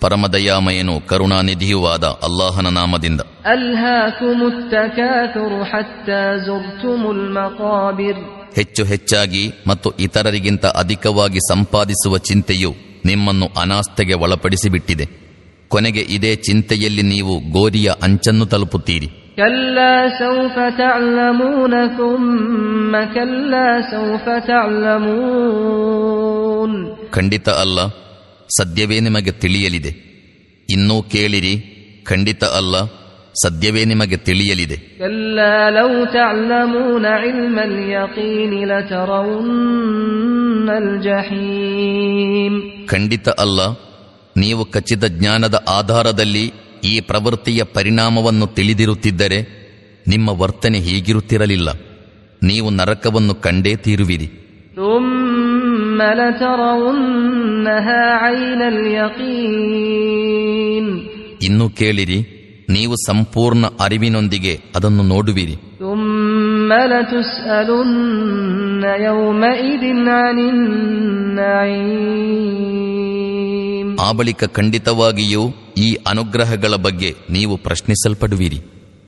ಪರಮದಯಾಮಯನು ಕರುಣಾನಿಧಿಯುವಾದ ಅಲ್ಲಾಹನ ನಾಮದಿಂದ. ಹೆಚ್ಚು ಹೆಚ್ಚಾಗಿ ಮತ್ತು ಇತರರಿಗಿಂತ ಅಧಿಕವಾಗಿ ಸಂಪಾದಿಸುವ ಚಿಂತೆಯು ನಿಮ್ಮನ್ನು ಅನಾಸ್ಥೆಗೆ ಒಳಪಡಿಸಿಬಿಟ್ಟಿದೆ. ಕೊನೆಗೆ ಇದೇ ಚಿಂತೆಯಲ್ಲಿ ನೀವು ಗೋರಿಯ ಅಂಚನ್ನು ತಲುಪುತ್ತೀರಿ. كلا سوف تعلمون ثم كلا سوف تعلمون ಖಂಡಿತ ಅಲ್ಲ ಸದ್ಯವೇ ನಿಮಗೆ ತಿಳಿಯಲಿದೆ ಇನ್ನೂ ಕೇಳಿರಿ ಖಂಡಿತ ಅಲ್ಲ ಸದ್ಯವೇ ನಿಮಗೆ ತಿಳಿಯಲಿದೆ كلا لو تعلمون علم اليقين لترون الجحيم ಖಂಡಿತ ಅಲ್ಲ ನೀವು ಖಚಿತ ಜ್ಞಾನದ ಆಧಾರದಲ್ಲಿ ಈ ಪ್ರವೃತ್ತಿಯ ಪರಿಣಾಮವನ್ನು ತಿಳಿದಿರುತ್ತಿದ್ದರೆ ನಿಮ್ಮ ವರ್ತನೆ ಹೀಗಿರುತ್ತಿರಲಿಲ್ಲ. ನೀವು ನರಕವನ್ನು ಕಂಡೇ ತೀರುವಿರಿ. ಇನ್ನು ಕೇಳಿರಿ ನೀವು ಸಂಪೂರ್ಣ ಅರಿವಿನೊಂದಿಗೆ ಅದನ್ನು ನೋಡುವಿರಿ. ಆ ಬಳಿಕ ಖಂಡಿತವಾಗಿಯೂ ಈ ಅನುಗ್ರಹಗಳ ಬಗ್ಗೆ ನೀವು ಪ್ರಶ್ನಿಸಲ್ಪಡುವಿರಿ.